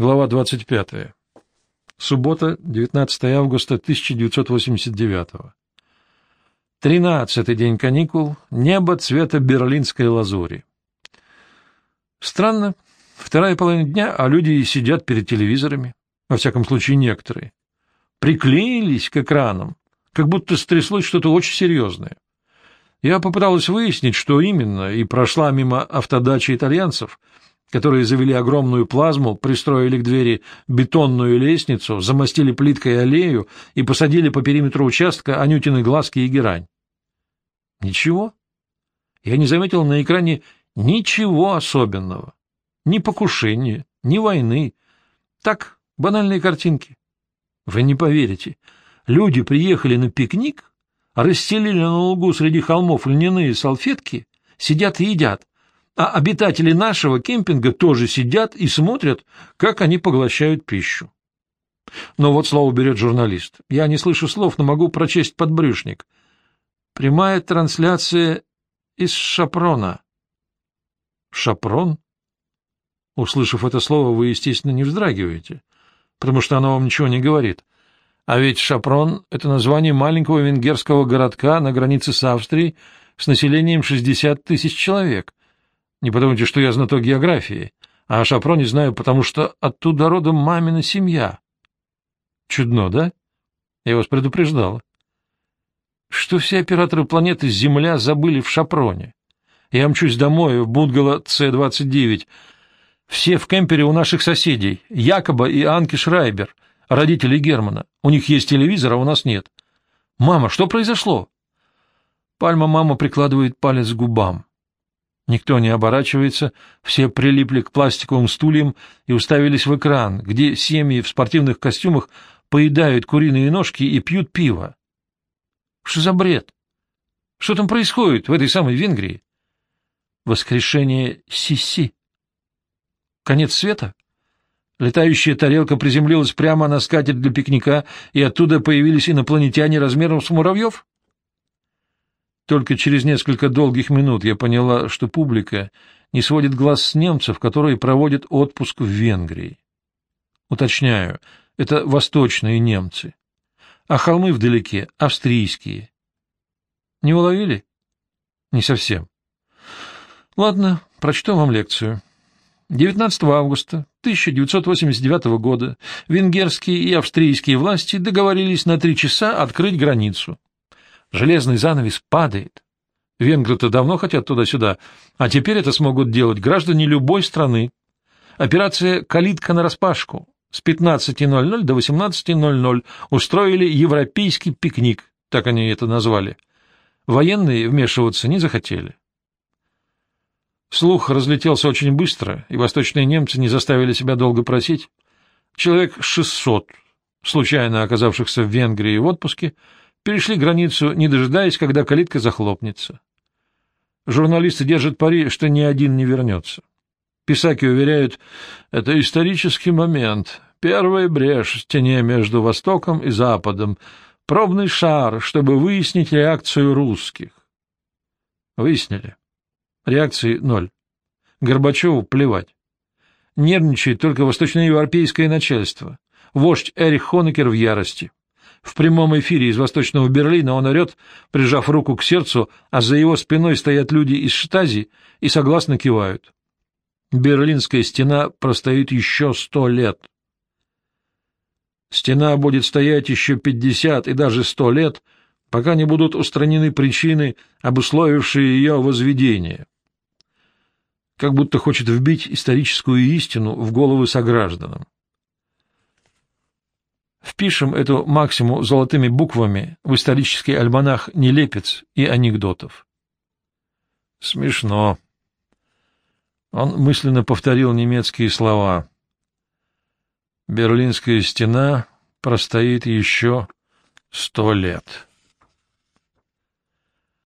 Глава 25. Суббота, 19 августа 1989. Тринадцатый день каникул, небо цвета берлинской лазури. Странно, вторая половина дня, а люди сидят перед телевизорами, во всяком случае некоторые. Приклеились к экранам, как будто стряслось что-то очень серьезное. Я попыталась выяснить, что именно, и прошла мимо автодачи итальянцев — которые завели огромную плазму, пристроили к двери бетонную лестницу, замостили плиткой аллею и посадили по периметру участка анютины глазки и герань. Ничего. Я не заметил на экране ничего особенного. Ни покушения, ни войны. Так, банальные картинки. Вы не поверите. Люди приехали на пикник, расстелили на лугу среди холмов льняные салфетки, сидят и едят, а обитатели нашего кемпинга тоже сидят и смотрят, как они поглощают пищу. Но вот слово берет журналист. Я не слышу слов, но могу прочесть подбрюшник. Прямая трансляция из Шапрона. Шапрон? Услышав это слово, вы, естественно, не вздрагиваете, потому что оно вам ничего не говорит. А ведь Шапрон — это название маленького венгерского городка на границе с Австрией с населением 60 тысяч человек. Не подумайте, что я знаток географии, а о Шапроне знаю, потому что оттуда родом мамина семья. Чудно, да? Я вас предупреждала. Что все операторы планеты Земля забыли в Шапроне? Я мчусь домой в бунгало С-29. Все в кемпере у наших соседей, Якоба и Анки Шрайбер, родители Германа. У них есть телевизор, а у нас нет. Мама, что произошло? Пальма мама прикладывает палец к губам. Никто не оборачивается, все прилипли к пластиковым стульям и уставились в экран, где семьи в спортивных костюмах поедают куриные ножки и пьют пиво. Что за бред? Что там происходит в этой самой Венгрии? Воскрешение Сиси. Конец света? Летающая тарелка приземлилась прямо на скатерть для пикника, и оттуда появились инопланетяне размером с муравьев? Только через несколько долгих минут я поняла, что публика не сводит глаз с немцев, которые проводят отпуск в Венгрии. Уточняю, это восточные немцы, а холмы вдалеке — австрийские. Не уловили? Не совсем. Ладно, прочту вам лекцию. 19 августа 1989 года венгерские и австрийские власти договорились на три часа открыть границу. Железный занавес падает. Венгры-то давно хотят туда-сюда, а теперь это смогут делать граждане любой страны. Операция «Калитка нараспашку» с 15.00 до 18.00 устроили европейский пикник, так они это назвали. Военные вмешиваться не захотели. Слух разлетелся очень быстро, и восточные немцы не заставили себя долго просить. Человек 600, случайно оказавшихся в Венгрии в отпуске, перешли границу, не дожидаясь, когда калитка захлопнется. Журналисты держат пари, что ни один не вернется. Писаки уверяют, это исторический момент, первая брешь в стене между Востоком и Западом, пробный шар, чтобы выяснить реакцию русских. Выяснили. Реакции ноль. Горбачеву плевать. Нервничает только восточноевропейское начальство. Вождь Эрих Хонекер в ярости. В прямом эфире из Восточного Берлина он орет, прижав руку к сердцу, а за его спиной стоят люди из Штази и согласно кивают. Берлинская стена простоит еще сто лет. Стена будет стоять еще пятьдесят и даже сто лет, пока не будут устранены причины, обусловившие ее возведение. Как будто хочет вбить историческую истину в головы согражданам. Впишем эту максиму золотыми буквами в исторический альманах нелепец и анекдотов. Смешно. Он мысленно повторил немецкие слова. Берлинская стена простоит еще сто лет.